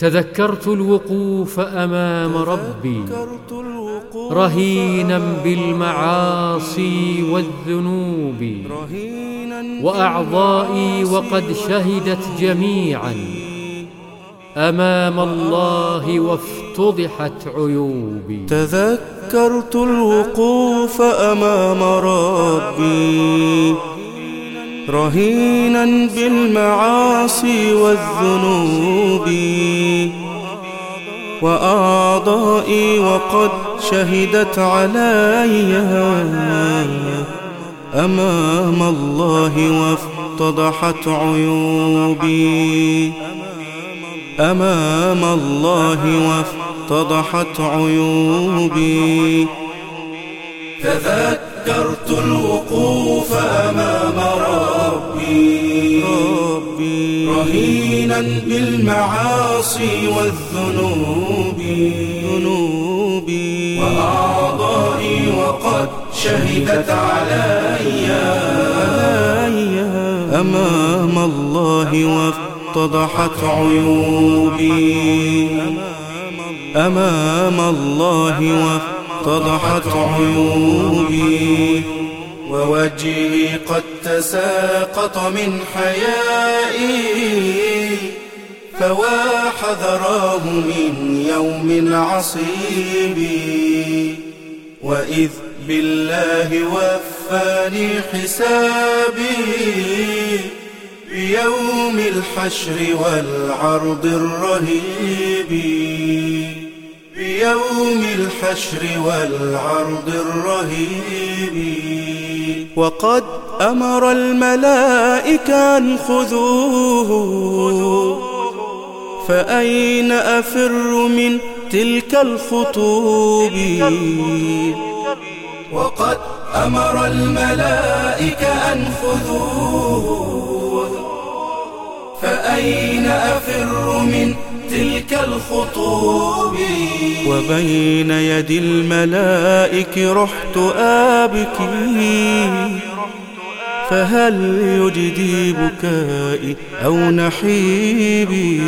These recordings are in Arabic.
تذكرت الوقوف أمام ربي رهينا بالمعاصي والذنوب وأعضائي وقد شهدت جميعا. أمام الله وافتضحت عيوبي. تذكرت الوقوف أمام ربي. رهينا بالمعاصي والذنوب. وأعضائي وقد شهدت علي أمام الله وافتضحت عيوبي. أمام الله وافتضحت عيوبي. تذكرت الوقوف أمام ربي, ربي. رهينا بالمعاصي والذنوب. ذنوبي وأعضائي وقد شهدت علي. أمام الله وافتضحت عيوبي. أمام الله وافتضحت عيوبي. ووجهي قد تساقط من حيائي فوا حذراه من يوم عصيب. وإذ بالله وفاني حسابي بيوم الحشر والعرض الرهيب. بيوم الحشر والعرض الرهيب. وقد أمر الملائكة أن خذوه. فأين أفر من تلك الخطوب؟ وقد أمر الملائكة أن خذوه. فأين أفر من تلك الخطوب؟ وبين يدي الملائك رحت آبكي فهل يجدي بكائي أو نحيبي؟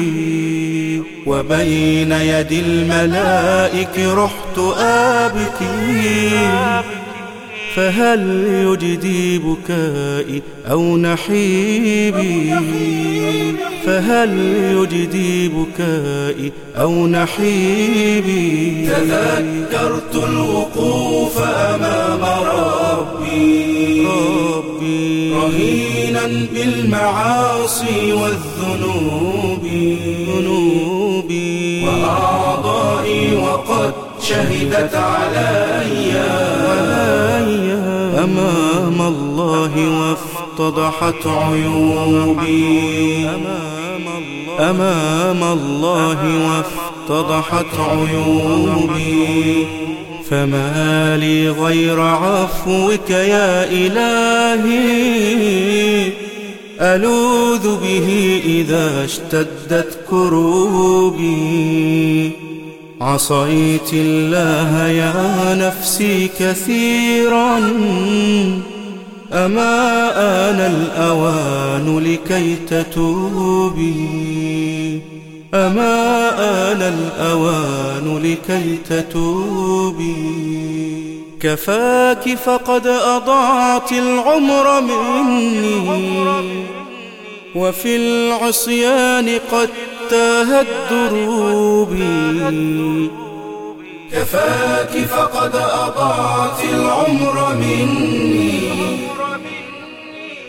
وبين يدي الملائك رحت آبكي فهل يجدي بكائي أو نحيبي؟ فهل يجدي بكائي أو نحيبي؟ تذكرت الوقوف أمام ربي, ربي. رهينا بالمعاصي والذنوب. ذنوبي وأعضائي وقد شهدت علي. أمام الله وافتضحت عيوبي. أمام الله وافتضحت عيوبي. فما لي غير عفوك يا إلهي. ألوذ به إذا اشتدت كروبي. عصيت الله يا نفسي كثيرا أما آن الأوان لكي تتوبي؟ أما آن الأوان لكي تتوبي؟ كفاك فقد أضعت العمر مني وفي العصيان قد تاهت دروبي كفاك فقد أضعت العمر مني.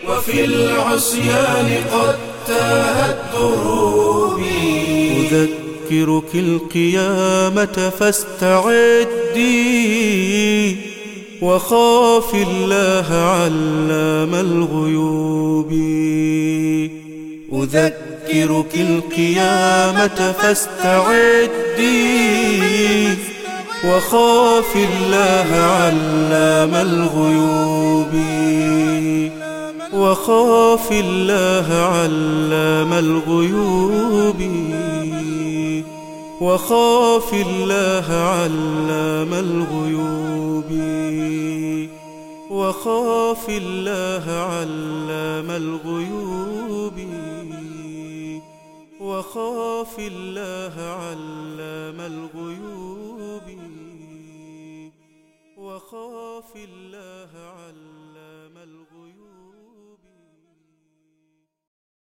وفي العصيان قد تاهت دروبي أذكرك القيامة فاستعدي. وخاف الله علام الغيوب. أذكرك القيامة فاستعدي وخاف الله علام الغيوب وخاف الله علام الغيوب وخاف الله علام الغيوب وخاف الله علام الغيوب وخاف الله علام الغيوب. وخاف الله علام الغيوب.